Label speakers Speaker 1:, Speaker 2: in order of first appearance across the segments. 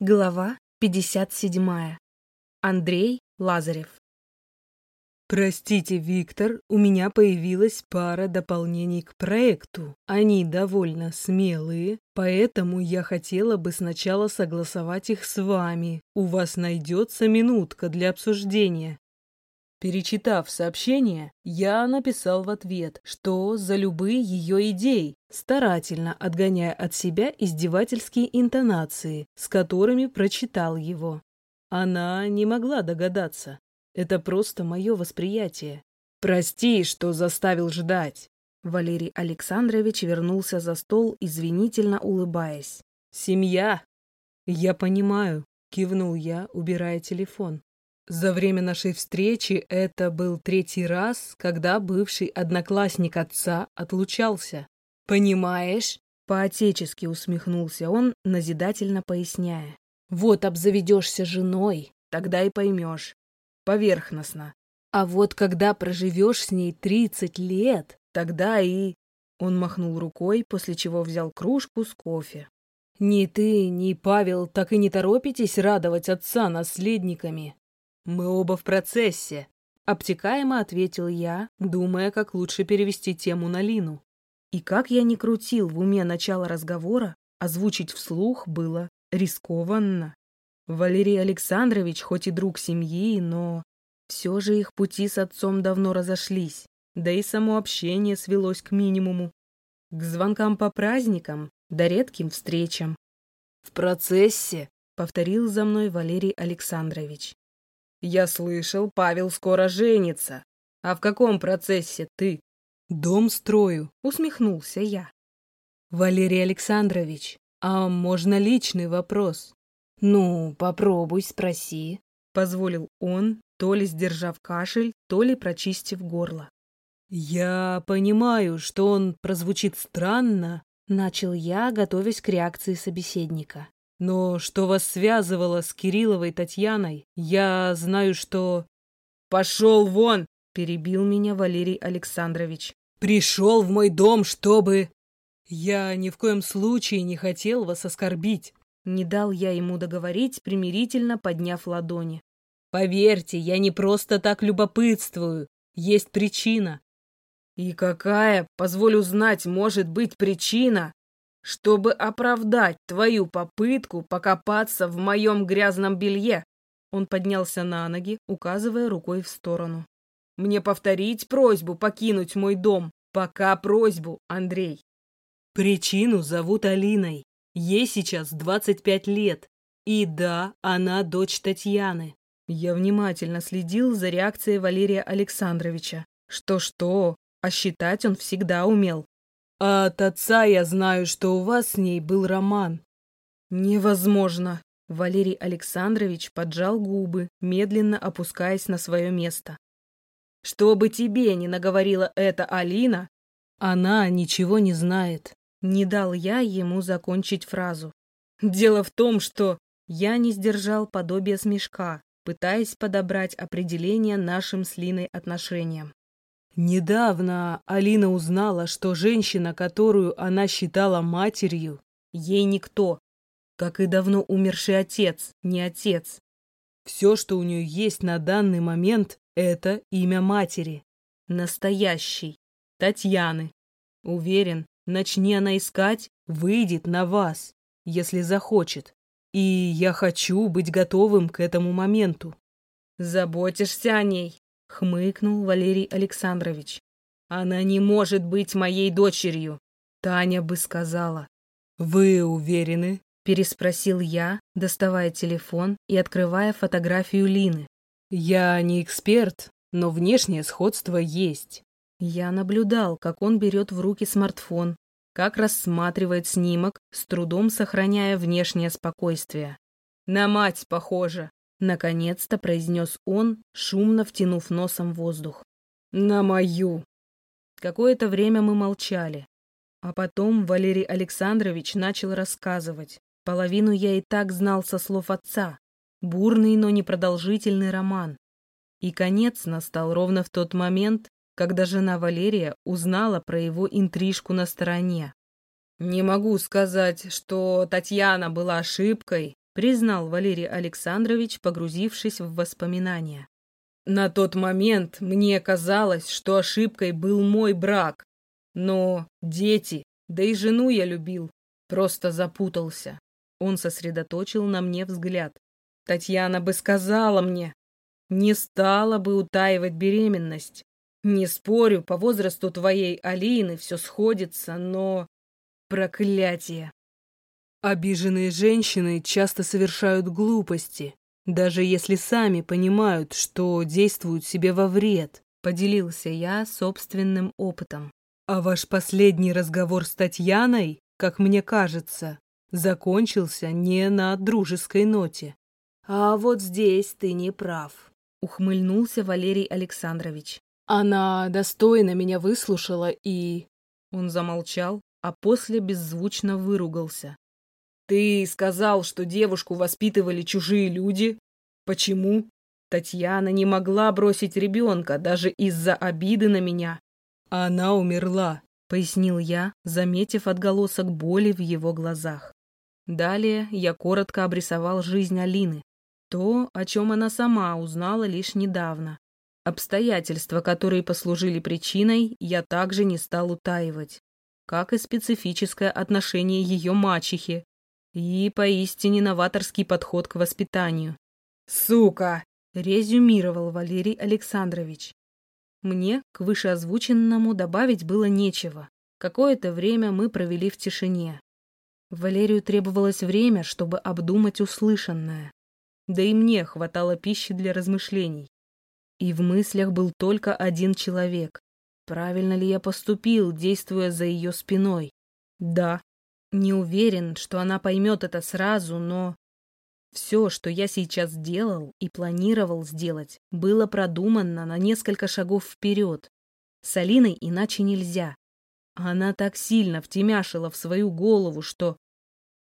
Speaker 1: Глава 57. Андрей Лазарев.
Speaker 2: Простите, Виктор, у меня появилась пара дополнений к проекту. Они довольно смелые, поэтому я хотела бы сначала согласовать их с вами. У вас найдется минутка для обсуждения. Перечитав сообщение, я написал в ответ, что за любые ее идеи, старательно отгоняя от себя издевательские интонации, с которыми прочитал его. Она не могла догадаться. Это просто мое восприятие. «Прости, что заставил ждать».
Speaker 1: Валерий Александрович вернулся за стол, извинительно улыбаясь.
Speaker 2: «Семья?» «Я понимаю», — кивнул я, убирая телефон. За время нашей встречи это был третий раз, когда бывший одноклассник отца отлучался. «Понимаешь?» — поотечески усмехнулся он, назидательно поясняя. «Вот обзаведешься женой, тогда и поймешь. Поверхностно. А вот когда проживешь с ней тридцать лет, тогда и...» Он махнул рукой, после чего взял кружку с кофе. «Ни ты, ни Павел так и не торопитесь радовать отца наследниками. «Мы оба в процессе», — обтекаемо ответил я, думая, как лучше перевести тему на Лину. И как я ни крутил в уме начало разговора, озвучить вслух было рискованно. Валерий Александрович хоть и друг семьи, но все же их пути с отцом давно разошлись, да и само общение свелось к минимуму. К звонкам по праздникам, да редким встречам. «В процессе», — повторил за мной Валерий Александрович. Я слышал, Павел скоро женится. А в каком процессе ты? Дом строю, усмехнулся я. Валерий Александрович, а можно личный вопрос? Ну, попробуй, спроси, позволил он, то ли сдержав кашель, то ли прочистив горло. Я понимаю, что он прозвучит странно, начал я, готовясь к реакции собеседника. Но что вас связывало с Кирилловой Татьяной? Я знаю, что... Пошел вон! Перебил меня Валерий Александрович. Пришел в мой дом, чтобы... Я ни в коем случае не хотел вас оскорбить. Не дал я ему договорить, примирительно подняв ладони. Поверьте, я не просто так любопытствую. Есть причина. И какая, позволю знать, может быть причина? Чтобы оправдать твою попытку покопаться в моем грязном белье. Он поднялся на ноги, указывая рукой в сторону. Мне повторить просьбу покинуть мой дом. Пока просьбу, Андрей. Причину зовут Алиной. Ей сейчас 25 лет. И да, она дочь Татьяны. Я внимательно следил за реакцией Валерия Александровича. Что-что, а считать он всегда умел. А от отца я знаю, что у вас с ней был роман. Невозможно. Валерий Александрович поджал губы, медленно опускаясь на свое место. Что бы тебе ни наговорила эта Алина, она ничего не знает. Не дал я ему закончить фразу. Дело в том, что я не сдержал подобие смешка, пытаясь подобрать определение нашим с Линой отношениям. Недавно Алина узнала, что женщина, которую она считала матерью, ей никто, как и давно умерший отец, не отец. Все, что у нее есть на данный момент, это имя матери. Настоящей. Татьяны. Уверен, начни она искать, выйдет на вас, если захочет. И я хочу быть готовым к этому моменту. Заботишься о ней? — хмыкнул Валерий Александрович. «Она не может быть моей дочерью!» Таня бы сказала. «Вы уверены?» — переспросил я, доставая телефон и открывая фотографию Лины. «Я не эксперт, но внешнее сходство есть». Я наблюдал, как он берет в руки смартфон, как рассматривает снимок, с трудом сохраняя внешнее спокойствие. «На мать похоже!» Наконец-то произнес он, шумно втянув носом воздух. «На мою!» Какое-то время мы молчали. А потом Валерий Александрович начал рассказывать. Половину я и так знал со слов отца. Бурный, но непродолжительный роман. И конец настал ровно в тот момент, когда жена Валерия узнала про его интрижку на стороне. Не могу сказать, что Татьяна была ошибкой,
Speaker 1: признал Валерий Александрович, погрузившись в воспоминания.
Speaker 2: На тот момент мне казалось, что ошибкой был мой брак. Но дети, да и жену я любил, просто запутался. Он сосредоточил на мне взгляд. Татьяна бы сказала мне, не стала бы утаивать беременность. Не спорю, по возрасту твоей Алины все сходится, но... Проклятие! Обиженные женщины часто совершают глупости, даже если сами понимают, что действуют себе во вред, поделился я собственным опытом. А ваш последний разговор с Татьяной, как мне кажется, закончился не на дружеской ноте.
Speaker 1: А вот здесь ты не прав, ухмыльнулся Валерий Александрович.
Speaker 2: Она достойно меня выслушала и... Он замолчал, а после беззвучно выругался. Ты сказал, что девушку воспитывали чужие люди. Почему? Татьяна не могла бросить ребенка даже из-за обиды на меня. Она умерла, пояснил я, заметив отголосок боли в его глазах. Далее я коротко обрисовал жизнь Алины, то, о чем она сама узнала лишь недавно. Обстоятельства, которые послужили причиной, я также не стал утаивать, как и специфическое отношение ее мачехи, и поистине новаторский подход к воспитанию. «Сука!» — резюмировал Валерий Александрович. Мне к вышеозвученному добавить было нечего. Какое-то время мы провели в тишине. Валерию требовалось время, чтобы обдумать услышанное. Да и мне хватало пищи для размышлений. И в мыслях был только один человек. Правильно ли я поступил, действуя за ее спиной? Да, не уверен, что она поймет это сразу, но... Все, что я сейчас делал и планировал сделать, было продумано на несколько шагов вперед. С Алиной иначе нельзя. Она так сильно втемяшила в свою голову, что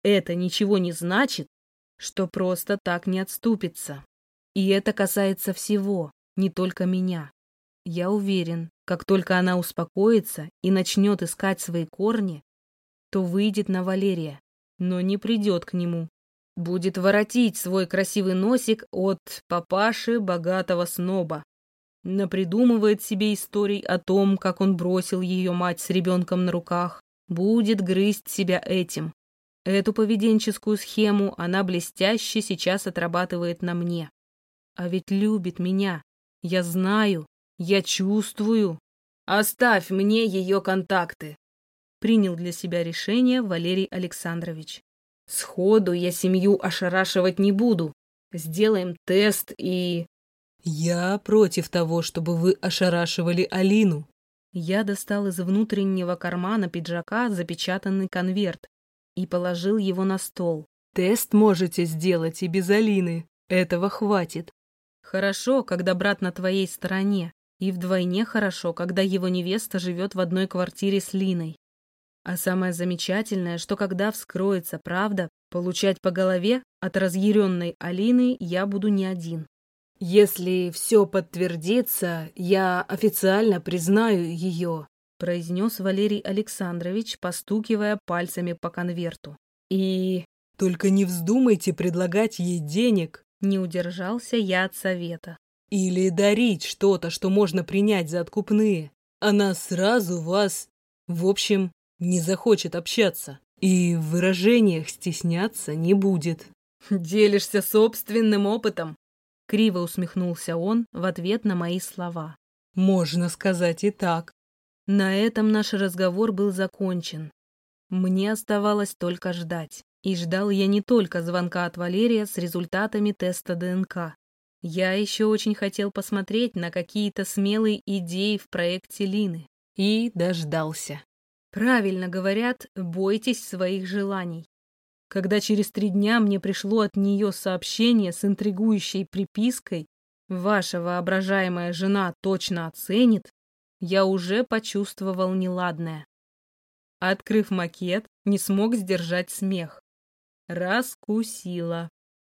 Speaker 2: это ничего не значит, что просто так не отступится. И это касается всего, не только меня. Я уверен, как только она успокоится и начнет искать свои корни, то выйдет на Валерия, но не придет к нему. Будет воротить свой красивый носик от папаши богатого сноба. Напридумывает себе историй о том, как он бросил ее мать с ребенком на руках. Будет грызть себя этим. Эту поведенческую схему она блестяще сейчас отрабатывает на мне. А ведь любит меня. Я знаю, я чувствую. Оставь мне ее контакты принял для себя решение Валерий Александрович. Сходу я семью ошарашивать не буду. Сделаем тест и... Я против того, чтобы вы ошарашивали Алину. Я достал из внутреннего кармана пиджака запечатанный конверт и положил его на стол. Тест можете сделать и без Алины. Этого хватит. Хорошо, когда брат на твоей стороне. И вдвойне хорошо, когда его невеста живет в одной квартире с Линой. А самое замечательное, что когда вскроется правда, получать по голове от разъяренной Алины я буду не один. «Если все подтвердится, я официально признаю ее», произнес Валерий Александрович, постукивая пальцами по конверту. «И...» «Только не вздумайте предлагать ей денег», не удержался я от совета. «Или дарить что-то, что можно принять за откупные. Она сразу вас... В общем, не захочет общаться и в выражениях стесняться не будет. «Делишься собственным опытом?» — криво усмехнулся он в ответ на мои слова. «Можно сказать и так». На этом наш разговор был закончен. Мне оставалось только ждать. И ждал я не только звонка от Валерия с результатами теста ДНК. Я еще очень хотел посмотреть на какие-то смелые идеи в проекте Лины. И дождался. Правильно говорят, бойтесь своих желаний. Когда через три дня мне пришло от нее сообщение с интригующей припиской «Ваша воображаемая жена точно оценит», я уже почувствовал неладное. Открыв макет, не смог сдержать смех. Раскусила.